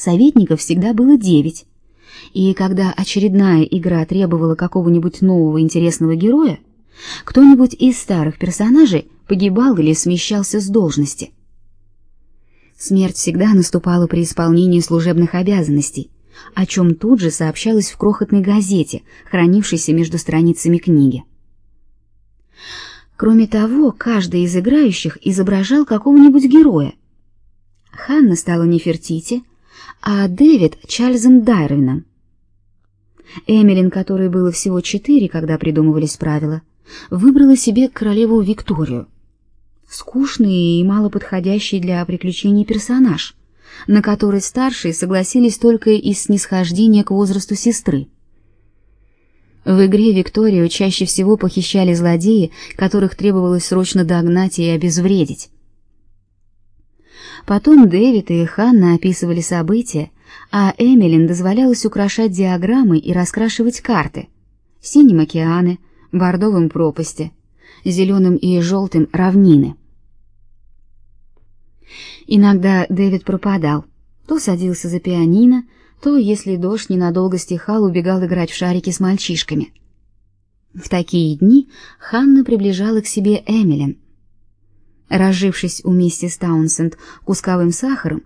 советников всегда было девять. И когда очередная игра требовала какого-нибудь нового интересного героя, кто-нибудь из старых персонажей погибал или смещался с должности. Смерть всегда наступала при исполнении служебных обязанностей, о чем тут же сообщалось в крохотной газете, хранившейся между страницами книги. Кроме того, каждый из играющих изображал какого-нибудь героя. Ханна стала Нефертити, а Дэвид — Чарльзом Дайрвином. Эмилин, которой было всего четыре, когда придумывались правила, выбрала себе королеву Викторию. Скучный и мало подходящий для приключений персонаж, на который старшие согласились только из снисхождения к возрасту сестры. В игре Викторию чаще всего похищали злодеи, которых требовалось срочно догнать и обезвредить. Потом Дэвид и Ханна описывали события, а Эмилин дозволялось украшать диаграммы и раскрашивать карты. Синим океаны, бордовым пропасти, зеленым и желтым равнины. Иногда Дэвид пропадал, то садился за пианино, то, если дождь ненадолго стихал, убегал играть в шарики с мальчишками. В такие дни Ханна приближала к себе Эмилин. Разжившись у миссис Таунсенд кусковым сахаром,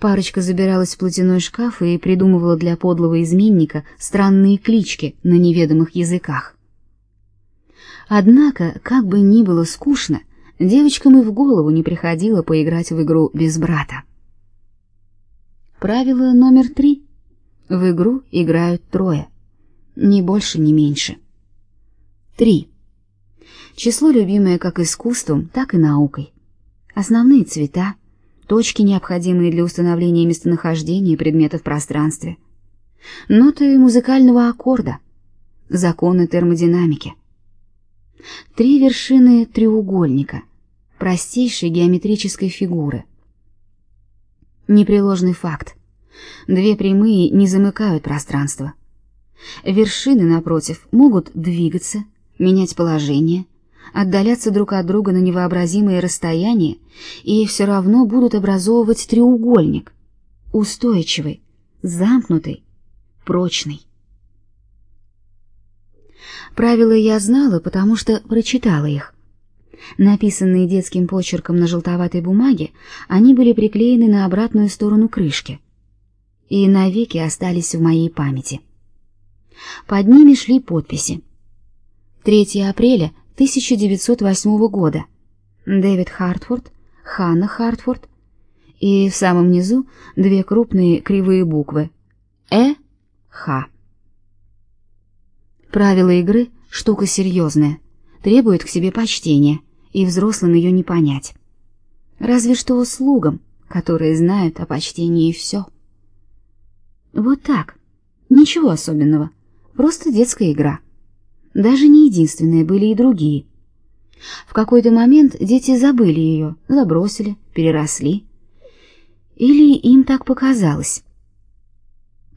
парочка забиралась в платяной шкаф и придумывала для подлого изменника странные клички на неведомых языках. Однако, как бы ни было скучно, девочкам и в голову не приходило поиграть в игру без брата. Правило номер три. В игру играют трое. Ни больше, ни меньше. Три. Число, любимое как искусством, так и наукой. Основные цвета, точки, необходимые для установления местонахождения предметов в пространстве. Ноты музыкального аккорда. Законы термодинамики. Три вершины треугольника, простейшей геометрической фигуры – Непреложный факт. Две прямые не замыкают пространство. Вершины, напротив, могут двигаться, менять положение, отдаляться друг от друга на невообразимые расстояния и все равно будут образовывать треугольник, устойчивый, замкнутый, прочный. Правила я знала, потому что прочитала их. Написанные детским почерком на желтоватой бумаге, они были приклеены на обратную сторону крышки и навеки остались в моей памяти. Под ними шли подписи. 3 апреля 1908 года. Дэвид Хартфорд, Ханна Хартфорд и в самом низу две крупные кривые буквы Э Х. Правила игры штука серьезная, требует к себе почтения и взрослым ее не понять. Разве что слугам, которые знают о почтении все. Вот так. Ничего особенного. Просто детская игра. Даже не единственная, были и другие. В какой-то момент дети забыли ее, забросили, переросли. Или им так показалось.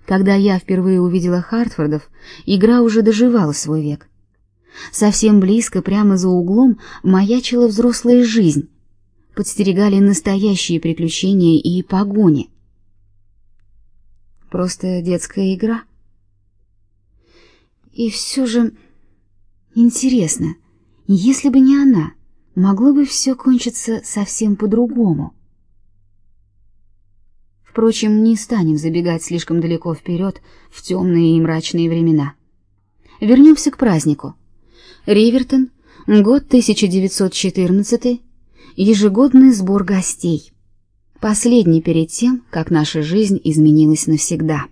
Когда я впервые увидела Хартфордов, игра уже доживала свой век. Совсем близко, прямо за углом, маячила взрослая жизнь. Подстерегали настоящие приключения и погони. Просто детская игра. И все же интересно, если бы не она, могло бы все кончиться совсем по-другому. Впрочем, не станем забегать слишком далеко вперед в темные и мрачные времена. Вернемся к празднику. Ривертон, год 1914, ежегодный сбор гостей. Последний перед тем, как наша жизнь изменилась навсегда.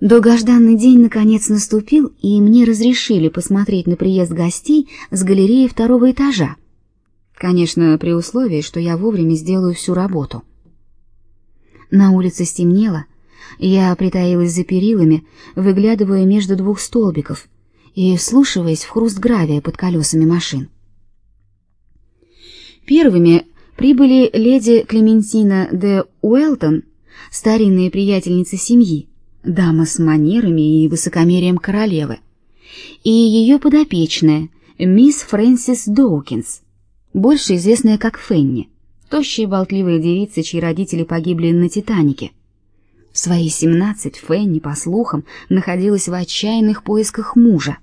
Долгожданный день наконец наступил, и мне разрешили посмотреть на приезд гостей с галереи второго этажа. Конечно, при условии, что я вовремя сделаю всю работу. На улице стемнело, я притаилась за перилами, выглядывая между двух столбиков и вслушиваясь в хруст гравия под колесами машин. Первыми прибыли леди Клементина де Уэлтон, старинная приятельница семьи, дама с манерами и высокомерием королевы, и ее подопечная, мисс Фрэнсис Доукинс, больше известная как Фенни, Тощая болтливая девица, чьи родители погибли на Титанике. В свои семнадцать Фенни, по слухам, находилась в отчаянных поисках мужа.